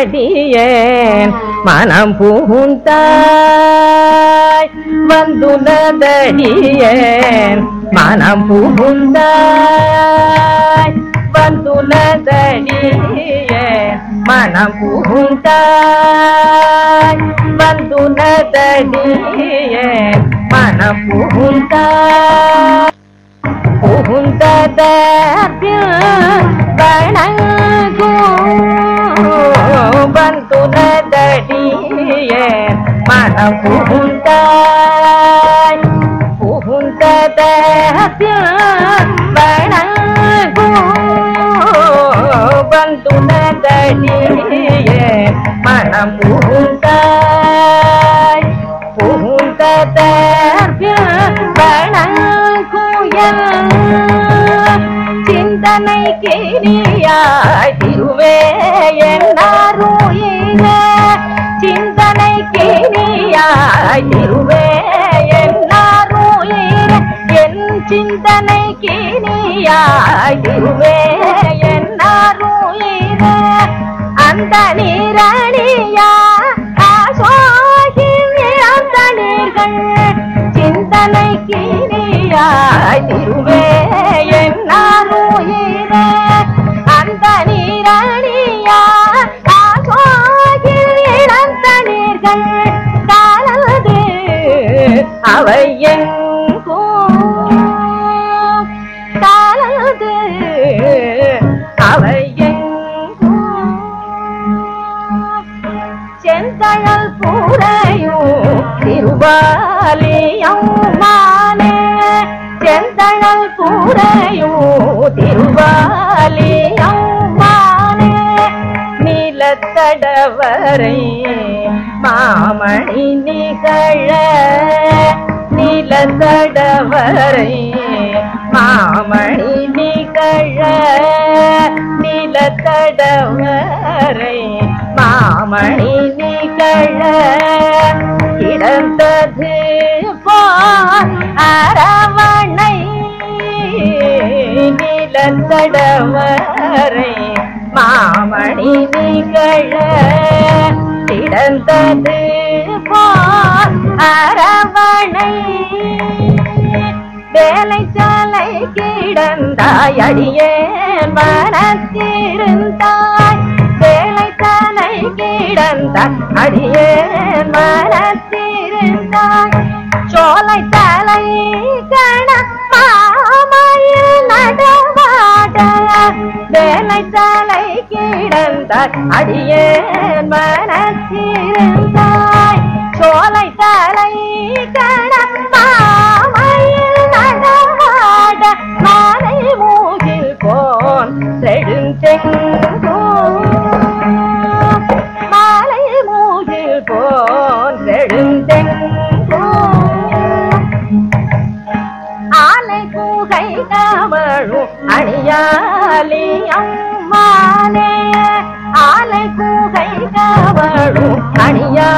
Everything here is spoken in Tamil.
வந்துனதடியேன் மனம் பூந்தாய் வந்துனதடியேன் மனம் பூந்தாய் வந்துனதடியேன் மனம் பூந்தாய் வந்துனதடியேன் மனம் பூந்தாய் புகுந்ததற்பில் வணங்கும் வந்துனதடியே மனம் புகுந்தாய் புகுந்ததற்பில் வந்துனதடியே மனம் புகுந்தாய். புகுந்த வணங்குயல் சிந்தனை கிரியாய் திருவே என்னாருயிர சிந்தனை கிரியாய் திருவே என்னாருயிர என் சிந்தனை கிரியாய் திருவே அந்த நீரணியா? ஆசோகில் அந்த நீர்கள் சிந்தனை கிரியாய் திருவே என்னாருயிர அந்த நீரணியா செந்தழல் திருவாலியம்மானே. செந்தழல் பூரையும் திருவாலியம்மானே. நிலத்தடவரை மாமணி நிகழ. நிலத்தடவரை மாமணி நிகழ. நிலத்தடவரை மாமணி கிடந்தது போர் அரவணை நீலத்தடவரை மாமணி நிகழ கிடந்தது போர் அரவணை வேலை சாலை கிடந்தாய் அடியே மனத்திருந்தாய். கிடந்தாய் அடியே மனத்திருந்தாய் சோலை தலை கண மாமையில் நடமாட வேலை தலை கிடந்தாய் அடியே மரத்திருந்தாய். சோலை தலை கண மாமையில் நடமாட. மாலை மூகில் போன் செழுந்தெங்கும் கவழும் அணியாலியம் ஆலை கூகை கவழும் அணியா